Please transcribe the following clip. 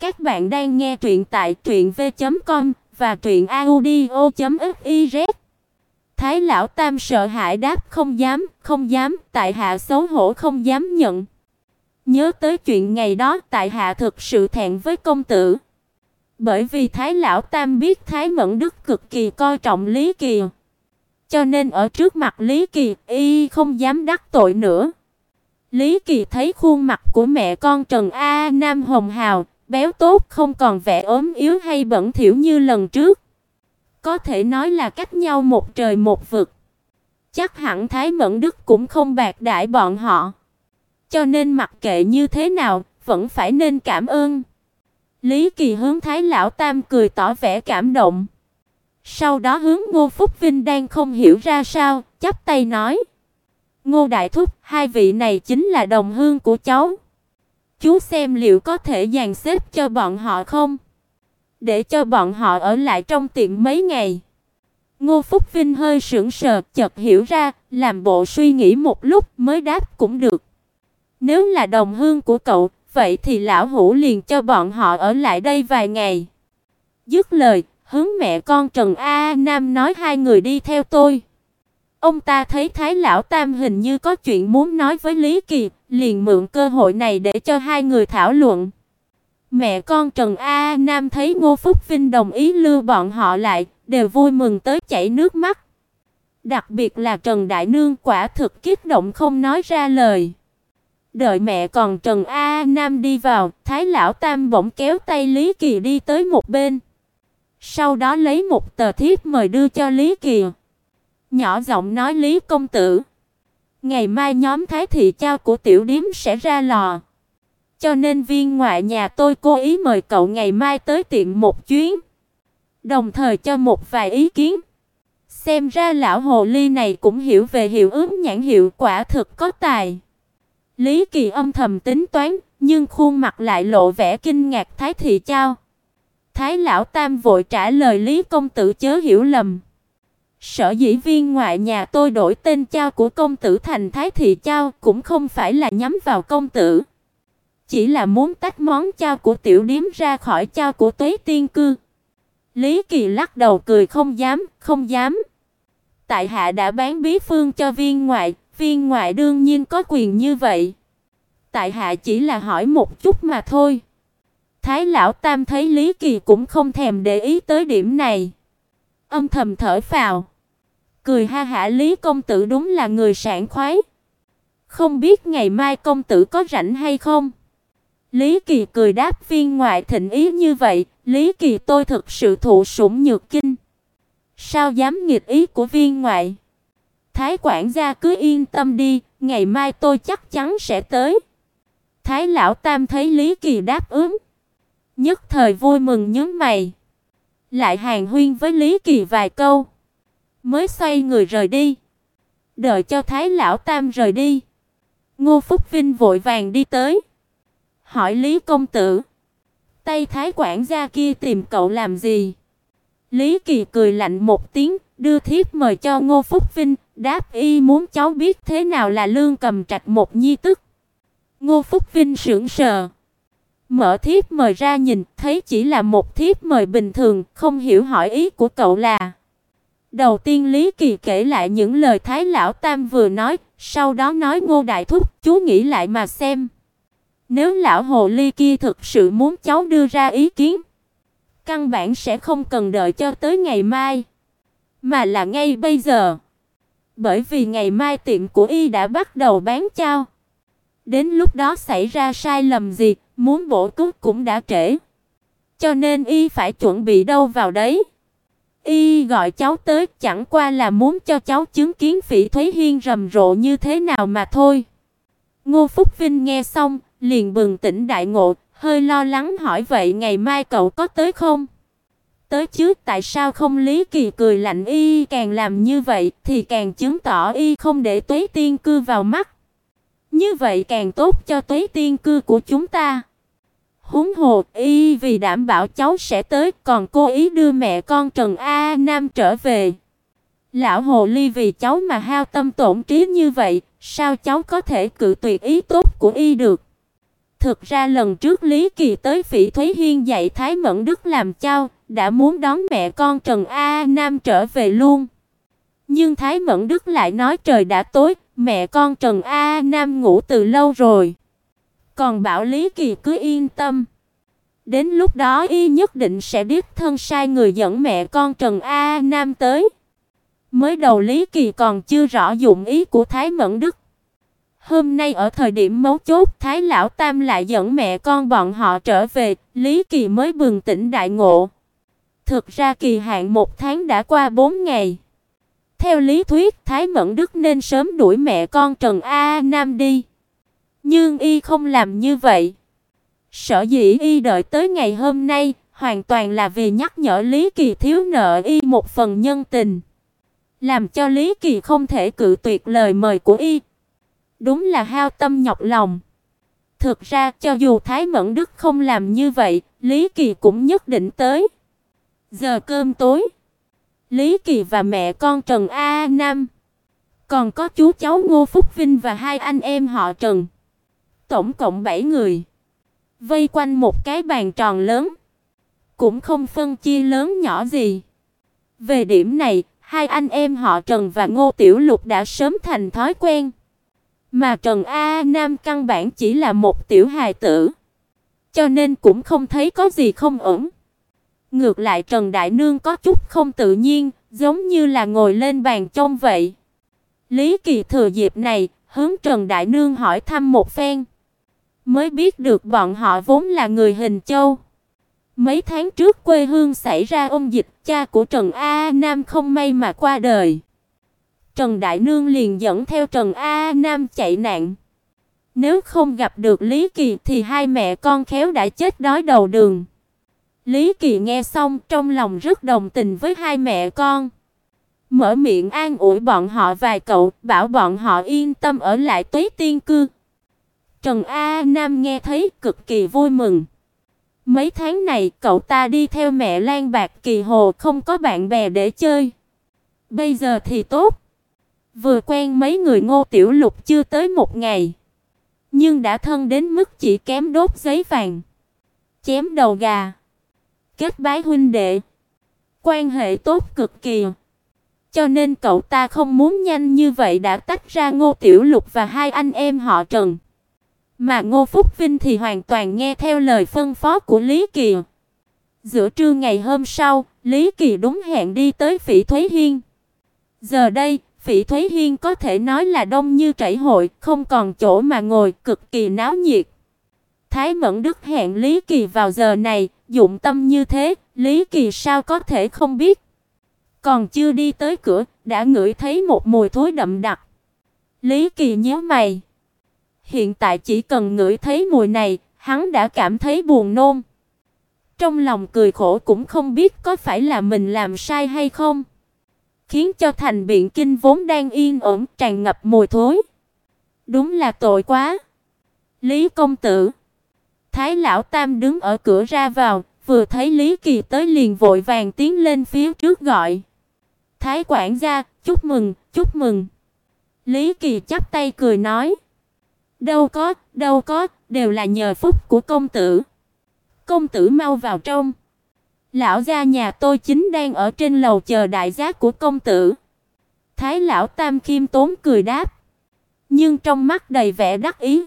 Các bạn đang nghe truyện tại truyệnv.com và truyệnaudio.fiz. Thái lão tam sợ hãi đáp không dám, không dám, tại hạ xấu hổ không dám nhận. Nhớ tới chuyện ngày đó, tại hạ thực sự thẹn với công tử. Bởi vì Thái lão tam biết Thái Mẫn Đức cực kỳ coi trọng Lý Kỳ, cho nên ở trước mặt Lý Kỳ, y không dám đắc tội nữa. Lý Kỳ thấy khuôn mặt của mẹ con Trần A Nam hồng hào, béo tốt không còn vẻ ốm yếu hay bẩn thỉu như lần trước. Có thể nói là cách nhau một trời một vực. Chắc hẳn Thái Mẫn Đức cũng không bạc đãi bọn họ. Cho nên mặc kệ như thế nào, vẫn phải nên cảm ơn. Lý Kỳ hướng Thái lão tam cười tỏ vẻ cảm động. Sau đó hướng Ngô Phúc Vinh đang không hiểu ra sao, chắp tay nói: "Ngô đại thúc, hai vị này chính là đồng hương của cháu." Chú xem liệu có thể dàn xếp cho bọn họ không? Để cho bọn họ ở lại trong tiệm mấy ngày. Ngô Phúc Vinh hơi sững sờ, chợt hiểu ra, làm bộ suy nghĩ một lúc mới đáp cũng được. Nếu là đồng hương của cậu, vậy thì lão hủ liền cho bọn họ ở lại đây vài ngày. Dứt lời, hướng mẹ con Trần A Nam nói hai người đi theo tôi. Ông ta thấy Thái lão tam hình như có chuyện muốn nói với Lý Kỳ, liền mượn cơ hội này để cho hai người thảo luận. Mẹ con Trần A Nam thấy Ngô Phúc Vinh đồng ý lưu bọn họ lại, đều vui mừng tới chảy nước mắt. Đặc biệt là Trần Đại Nương quả thực kích động không nói ra lời. Đợi mẹ còn Trần A Nam đi vào, Thái lão tam bỗng kéo tay Lý Kỳ đi tới một bên. Sau đó lấy một tờ thiếp mời đưa cho Lý Kỳ. Nhỏ giọng nói Lý công tử, ngày mai nhóm thái thị trao của tiểu điếm sẽ ra lò. Cho nên viên ngoại nhà tôi cố ý mời cậu ngày mai tới tiệm một chuyến, đồng thời cho một vài ý kiến. Xem ra lão hồ ly này cũng hiểu về hiệu ứng nhãn hiệu quả thực có tài. Lý Kỳ âm thầm tính toán, nhưng khuôn mặt lại lộ vẻ kinh ngạc Thái thị trao. Thái lão tam vội trả lời Lý công tử chớ hiểu lầm. Sở dĩ viên ngoại nhà tôi đổi tên trao của công tử thành Thái thị trao cũng không phải là nhắm vào công tử, chỉ là muốn tách món trao của tiểu điếm ra khỏi trao của Tuế Tiên cư. Lý Kỳ lắc đầu cười không dám, không dám. Tại hạ đã bán bí phương cho viên ngoại, viên ngoại đương nhiên có quyền như vậy. Tại hạ chỉ là hỏi một chút mà thôi. Thái lão tam thấy Lý Kỳ cũng không thèm để ý tới điểm này âm thầm thở phào. Cười ha hả Lý công tử đúng là người sảng khoái. Không biết ngày mai công tử có rảnh hay không? Lý Kỳ cười đáp viên ngoại thịnh ý như vậy, Lý Kỳ tôi thực sự thụ sủng nhược kinh. Sao dám nghịch ý của viên ngoại? Thái quản gia cứ yên tâm đi, ngày mai tôi chắc chắn sẽ tới. Thái lão tam thấy Lý Kỳ đáp ứng, nhất thời vui mừng nhướng mày lại hàng huyên với Lý Kỳ vài câu, mới xoay người rời đi. Đợi cho Thái lão tam rời đi, Ngô Phúc Vinh vội vàng đi tới, hỏi Lý công tử, Tây Thái quản gia kia tìm cậu làm gì? Lý Kỳ cười lạnh một tiếng, đưa thiếp mời cho Ngô Phúc Vinh, đáp y muốn cháu biết thế nào là lương cầm trạch một nhi tức. Ngô Phúc Vinh sững sờ. Mở thiếp mời ra nhìn, thấy chỉ là một thiếp mời bình thường, không hiểu hỏi ý của cậu là. Đầu tiên Lý Kỳ kể lại những lời Thái lão tam vừa nói, sau đó nói Ngô đại thúc, chú nghĩ lại mà xem. Nếu lão hồ ly kia thực sự muốn cháu đưa ra ý kiến, căn bản sẽ không cần đợi cho tới ngày mai, mà là ngay bây giờ. Bởi vì ngày mai tiệm của y đã bắt đầu bán chao. Đến lúc đó xảy ra sai lầm gì, muốn bổ cứu cũng đã trễ. Cho nên y phải chuẩn bị đâu vào đấy. Y gọi cháu tới chẳng qua là muốn cho cháu chứng kiến Phỉ Thúy Hiên rầm rộ như thế nào mà thôi. Ngô Phúc Vinh nghe xong, liền bừng tỉnh đại ngộ, hơi lo lắng hỏi vậy ngày mai cậu có tới không? Tới chứ, tại sao không Lý Kỳ cười lạnh y càng làm như vậy thì càng chứng tỏ y không để Tuế Tiên cư vào mắt. Như vậy càng tốt cho Tuế Tiên cư của chúng ta. Huống hồ y vì đảm bảo cháu sẽ tới, còn cố ý đưa mẹ con Trần A Nam trở về. Lão hồ ly vì cháu mà hao tâm tổn trí như vậy, sao cháu có thể cự tuyệt ý tốt của y được? Thực ra lần trước Lý Kỳ tới Phỉ Thúy Hiên dạy Thái Mẫn Đức làm chao, đã muốn đón mẹ con Trần A Nam trở về luôn. Nhưng Thái Mẫn Đức lại nói trời đã tối, mẹ con Trần A Nam ngủ từ lâu rồi. Còn bảo Lý Kỳ cứ yên tâm. Đến lúc đó y nhất định sẽ biết thân sai người dẫn mẹ con Trần A Nam tới. Mới đầu Lý Kỳ còn chưa rõ dụng ý của Thái Mẫn Đức. Hôm nay ở thời điểm mấu chốt, Thái lão tam lại dẫn mẹ con bọn họ trở về, Lý Kỳ mới bừng tỉnh đại ngộ. Thực ra kỳ hạn một tháng đã qua 4 ngày. Theo lý thuyết, Thái Mẫn Đức nên sớm đuổi mẹ con Trần A Nam đi. Nhưng y không làm như vậy. Sở dĩ y đợi tới ngày hôm nay, hoàn toàn là vì nhắc nhở Lý Kỳ thiếu nợ y một phần nhân tình, làm cho Lý Kỳ không thể cự tuyệt lời mời của y. Đúng là hao tâm nhọc lòng. Thực ra cho dù Thái Mẫn Đức không làm như vậy, Lý Kỳ cũng nhất định tới. Giờ cơm tối, Lý Kỳ và mẹ con Trần A Nam, còn có chú cháu Ngô Phúc Vinh và hai anh em họ Trần. Tổng cộng 7 người, vây quanh một cái bàn tròn lớn, cũng không phân chia lớn nhỏ gì. Về điểm này, hai anh em họ Trần và Ngô Tiểu Lục đã sớm thành thói quen. Mà Trần A Nam căn bản chỉ là một tiểu hài tử, cho nên cũng không thấy có gì không ổn. Ngược lại Trần Đại Nương có chút không tự nhiên, giống như là ngồi lên bàn trông vậy. Lý Kỳ thừa dịp này, hướng Trần Đại Nương hỏi thăm một phen, mới biết được bọn họ vốn là người Hình Châu. Mấy tháng trước quê hương xảy ra ôn dịch, cha của Trần A Nam không may mà qua đời. Trần Đại Nương liền dẫn theo Trần A Nam chạy nạn. Nếu không gặp được Lý Kỳ thì hai mẹ con khéo đã chết đói đầu đường. Lý Kỳ nghe xong trong lòng rất đồng tình với hai mẹ con. Mở miệng an ủi bọn họ vài cậu, bảo bọn họ yên tâm ở lại Tuế Tiên cư. Trần A Nam nghe thấy cực kỳ vui mừng. Mấy tháng này cậu ta đi theo mẹ Lan Bạc Kỳ Hồ không có bạn bè để chơi. Bây giờ thì tốt. Vừa quen mấy người Ngô Tiểu Lục chưa tới một ngày, nhưng đã thân đến mức chỉ kém đốt giấy vàng, chém đầu gà, kết bái huynh đệ, quan hệ tốt cực kỳ. Cho nên cậu ta không muốn nhanh như vậy đã tách ra Ngô Tiểu Lục và hai anh em họ Trần. Mà Ngô Phúc Vinh thì hoàn toàn nghe theo lời phân phó của Lý Kỳ. Giữa trưa ngày hôm sau, Lý Kỳ đúng hẹn đi tới Phỉ Thúy Hiên. Giờ đây, Phỉ Thúy Hiên có thể nói là đông như chảy hội, không còn chỗ mà ngồi, cực kỳ náo nhiệt. Thái Mẫn Đức hẹn Lý Kỳ vào giờ này, dụng tâm như thế, Lý Kỳ sao có thể không biết. Còn chưa đi tới cửa, đã ngửi thấy một mùi thối đậm đặc. Lý Kỳ nhíu mày. Hiện tại chỉ cần ngửi thấy mùi này, hắn đã cảm thấy buồn nôn. Trong lòng cười khổ cũng không biết có phải là mình làm sai hay không khiến cho thành biện kinh vốn đang yên ổn tràn ngập mùi thối. Đúng là tội quá. Lý công tử. Thái lão tam đứng ở cửa ra vào, vừa thấy Lý Kỳ tới liền vội vàng tiến lên phía trước gọi. Thái quản gia, chúc mừng, chúc mừng. Lý Kỳ chắp tay cười nói: "Đâu có, đâu có, đều là nhờ phúc của công tử. Công tử mau vào trong." Lão gia nhà tôi chính đang ở trên lầu chờ đại giác của công tử. Thái lão Tam khiêm tốn cười đáp, nhưng trong mắt đầy vẻ đắc ý.